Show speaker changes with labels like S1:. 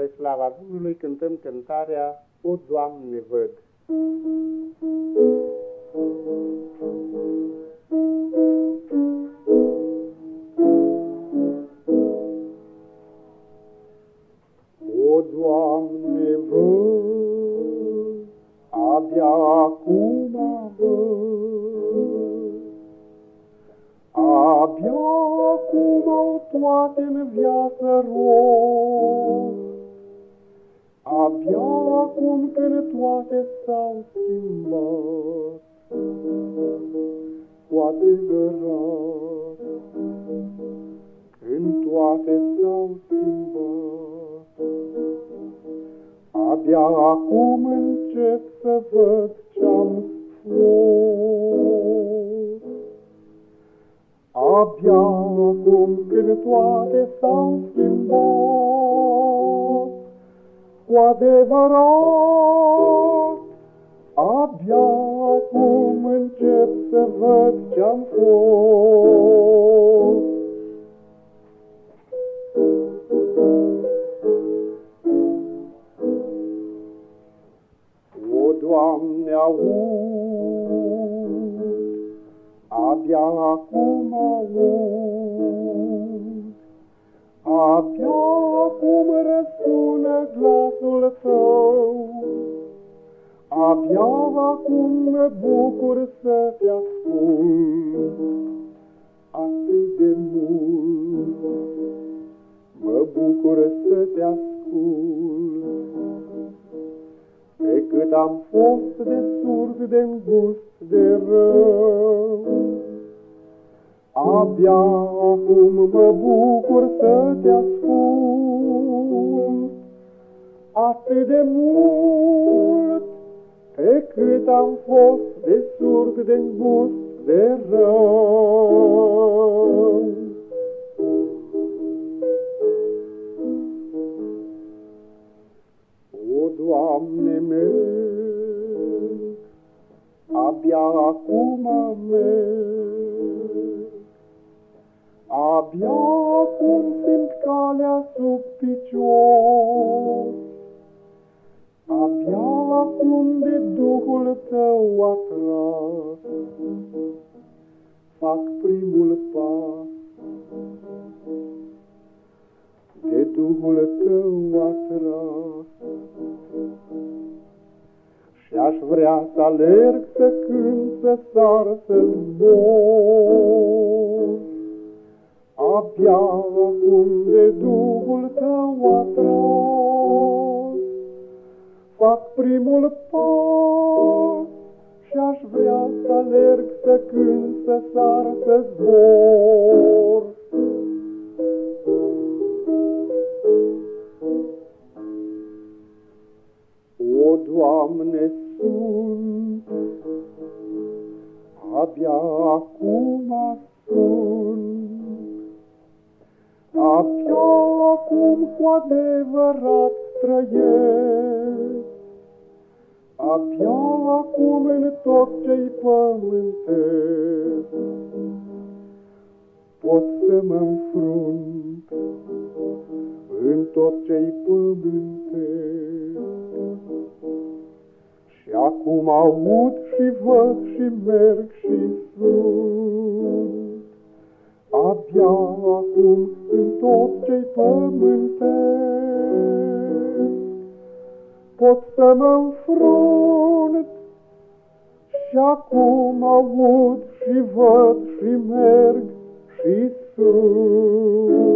S1: Spre slava Domnului cântăm cântarea O, Doamne, văd. O, Doamne, văd, abia acum văd, abia acum au toate în viață rost, abia acum când toate s-au schimbat, cu adevărat, când toate s-au schimbat. Abia acum încep să văd ce-am fost. Abia acum când toate s-au schimbat, cu adevărat, abia acum încep să văd ce-am fost. O, Doamne, aud, abia acum aud, abia acum răsună glasul Tău, abia acum mă bucur să Te ascult, atât de mult mă bucur să Te ascult. Pe cât am fost de surd, de îngust, de rău, Abia acum mă bucur să te ascult, Atât de mult, pe cât am fost de surd, de îngust, de rău. O, Doamne meu, abia acum merg, abia acum simt calea sub picior, abia acum de Duhul Tău atras, fac primul pas. De Duhul Tău atras, și-aș vrea să alerg, să cânt, să sar, să zbor. Abia acum de Duhul Tău atras, fac primul pas, și-aș vrea să alerg, să cânt, să sar, să zbor. O, Doamne, sunt, abia acum sunt, acum cu adevărat trăiesc, abia acum în tot ce-i pământesc, pot să mă înfrunt în tot ce-i pământesc. Și acum aud și văd și merg și sunt, abia acum în tot ce-i pământesc. Pot să mă înfrunt și acum aud și văd și merg și sunt.